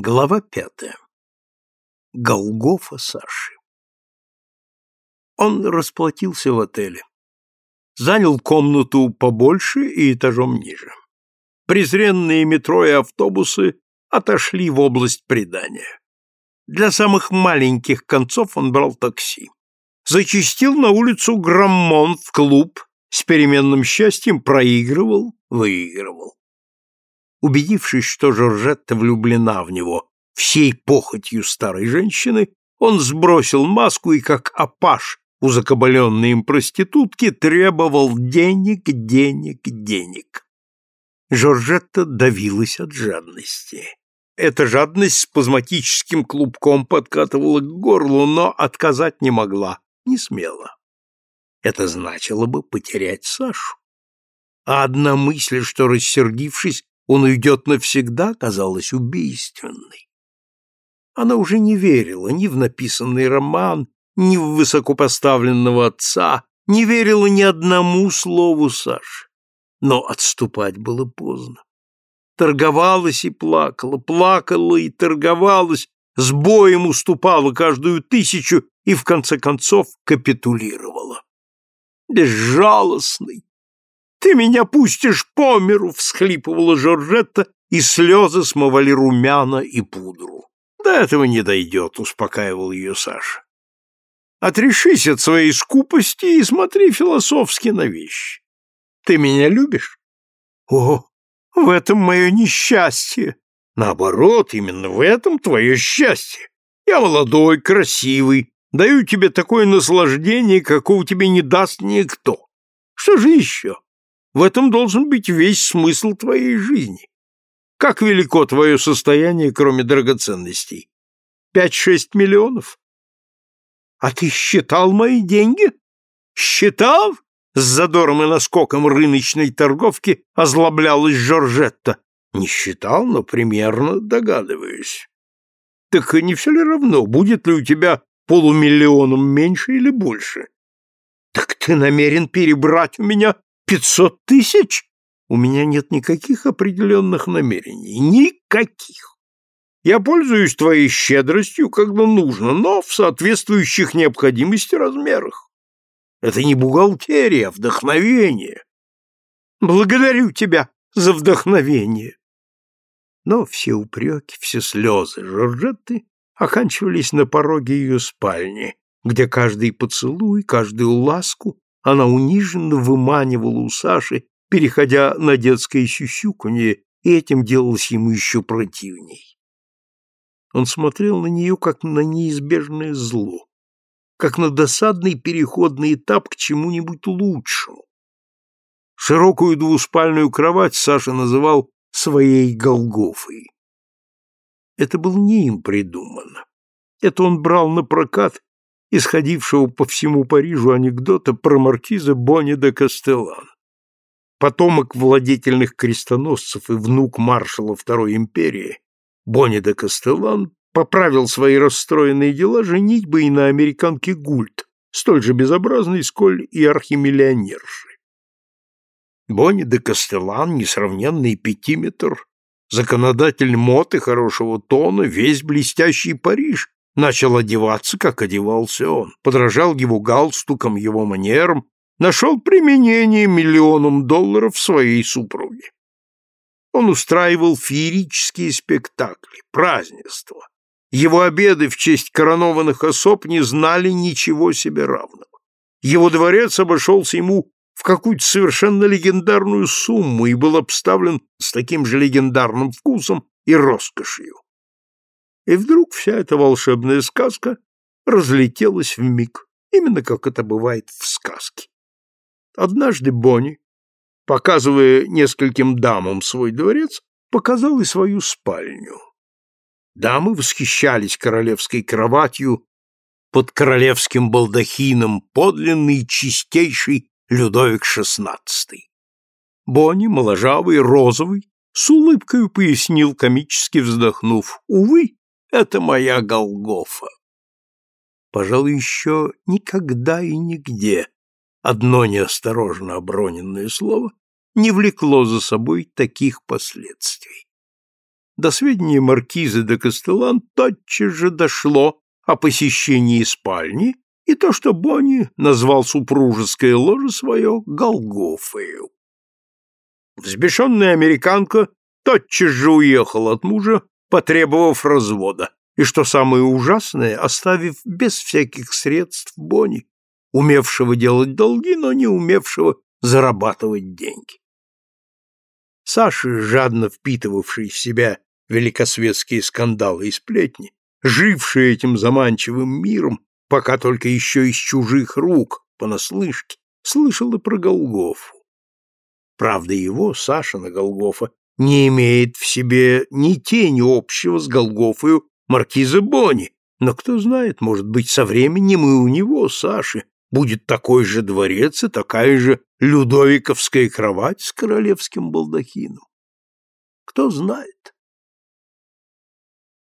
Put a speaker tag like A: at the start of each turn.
A: Глава пятая. Голгофа Саши. Он расплатился в отеле. Занял комнату побольше и этажом ниже. Презренные метро и автобусы отошли в область предания. Для самых маленьких концов он брал такси. Зачистил на улицу Граммон в клуб, с переменным счастьем проигрывал, выигрывал. Убедившись, что Жоржетта влюблена в него всей похотью старой женщины, он сбросил маску и, как апаш у закабаленной им проститутки, требовал денег, денег, денег. Жоржетта давилась от жадности. Эта жадность спазматическим клубком подкатывала к горлу, но отказать не могла, не смела. Это значило бы потерять Сашу. А одна мысль, что, рассердившись, он уйдет навсегда, казалась убийственной. Она уже не верила ни в написанный роман, ни в высокопоставленного отца, не верила ни одному слову Саши. Но отступать было поздно. Торговалась и плакала, плакала и торговалась, с боем уступала каждую тысячу и в конце концов капитулировала. Безжалостный, «Ты меня пустишь по миру!» — всхлипывала Жоржетта, и слезы смывали румяна и пудру. «До этого не дойдет», — успокаивал ее Саша. «Отрешись от своей скупости и смотри философски на вещи. Ты меня любишь?» «О, в этом мое несчастье!» «Наоборот, именно в этом твое счастье. Я молодой, красивый, даю тебе такое наслаждение, какого тебе не даст никто. Что же еще?» В этом должен быть весь смысл твоей жизни. Как велико твое состояние, кроме драгоценностей? Пять-шесть миллионов? А ты считал мои деньги? Считал? С задором и наскоком рыночной торговки озлоблялась Жоржетта. Не считал, но примерно догадываюсь. Так не все ли равно, будет ли у тебя полумиллионом меньше или больше? Так ты намерен перебрать у меня Пятьсот тысяч? У меня нет никаких определенных намерений. Никаких. Я пользуюсь твоей щедростью, когда нужно, но в соответствующих необходимости размерах. Это не бухгалтерия, а вдохновение. Благодарю тебя за вдохновение. Но все упреки, все слезы Жоржетты оканчивались на пороге ее спальни, где каждый поцелуй, каждую ласку она униженно выманивала у Саши, переходя на детское сюсюканье, и этим делалось ему еще противней. Он смотрел на нее, как на неизбежное зло, как на досадный переходный этап к чему-нибудь лучшему. Широкую двуспальную кровать Саша называл своей Голгофой. Это было не им придумано. Это он брал на прокат исходившего по всему Парижу анекдота про маркиза Бонни де Кастеллан. Потомок владетельных крестоносцев и внук маршала Второй империи, Бонни де Кастеллан поправил свои расстроенные дела женитьбой на американке Гульт, столь же безобразной, сколь и архимиллионерши. Бонни де Кастеллан, несравненный пятиметр, законодатель мод и хорошего тона, весь блестящий Париж начал одеваться, как одевался он, подражал его галстукам, его манерам, нашел применение миллионам долларов своей супруге. Он устраивал феерические спектакли, празднества. Его обеды в честь коронованных особ не знали ничего себе равного. Его дворец обошелся ему в какую-то совершенно легендарную сумму и был обставлен с таким же легендарным вкусом и роскошью и вдруг вся эта волшебная сказка разлетелась в миг, именно как это бывает в сказке. Однажды Бонни, показывая нескольким дамам свой дворец, показал и свою спальню. Дамы восхищались королевской кроватью под королевским балдахином, подлинный чистейший Людовик XVI. Бонни, моложавый, розовый, с улыбкой пояснил, комически вздохнув, «Увы, это моя Голгофа. Пожалуй, еще никогда и нигде одно неосторожно оброненное слово не влекло за собой таких последствий. до сведения маркиза де Кастелан тотчас же дошло о посещении спальни и то, что Бонни назвал супружеское ложе свое Голгофою. Взбешенная американка тотчас же уехала от мужа, потребовав развода, и, что самое ужасное, оставив без всяких средств Бонни, умевшего делать долги, но не умевшего зарабатывать деньги. Саша, жадно впитывавший в себя великосветские скандалы и сплетни, живший этим заманчивым миром, пока только еще из чужих рук, понаслышке, слышал и про Голгофу. Правда, его, Сашина Голгофа, не имеет в себе ни тени общего с Голгофою маркиза Бони, но кто знает, может быть, со временем и у него, Саши, будет такой же дворец и такая же людовиковская кровать с королевским балдахином. Кто знает?